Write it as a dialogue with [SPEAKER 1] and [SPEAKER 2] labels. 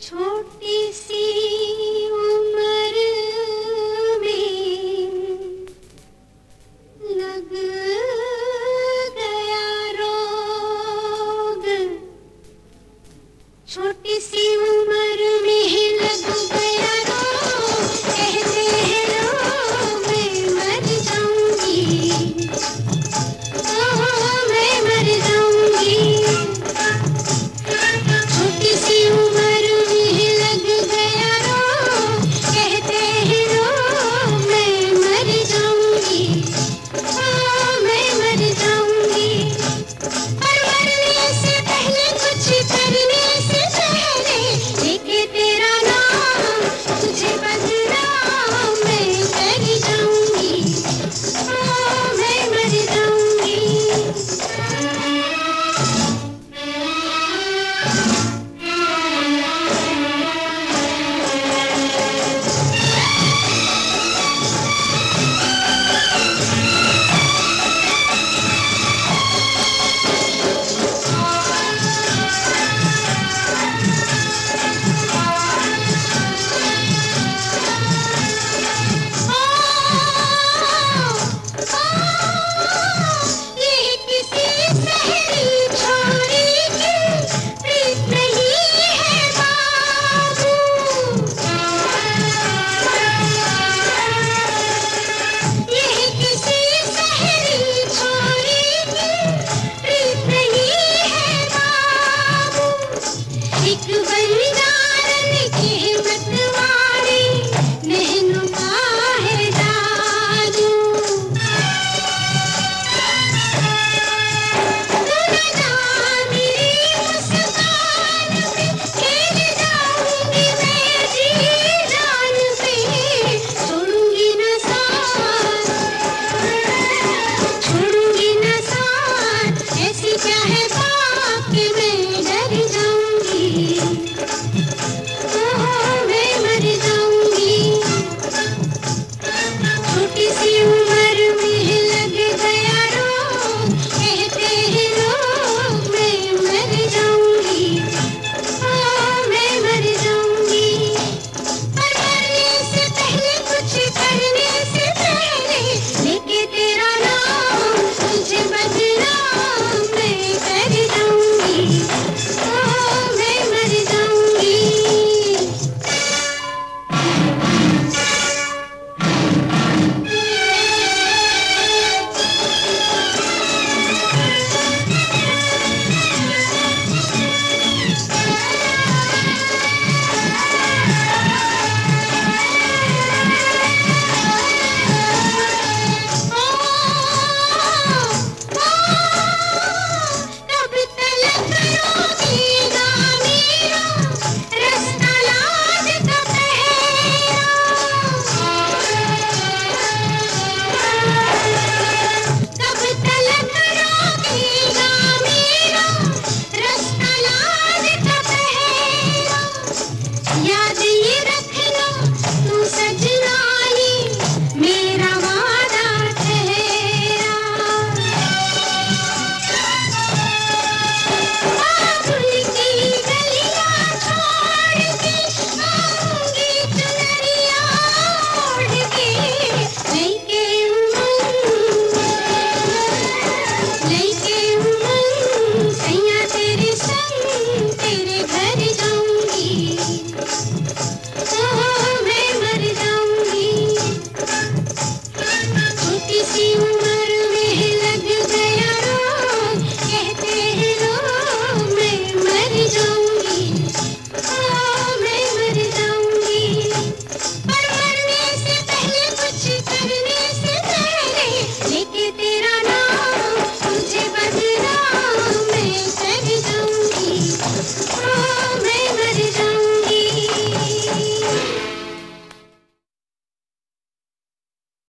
[SPEAKER 1] छोटी सी You believe.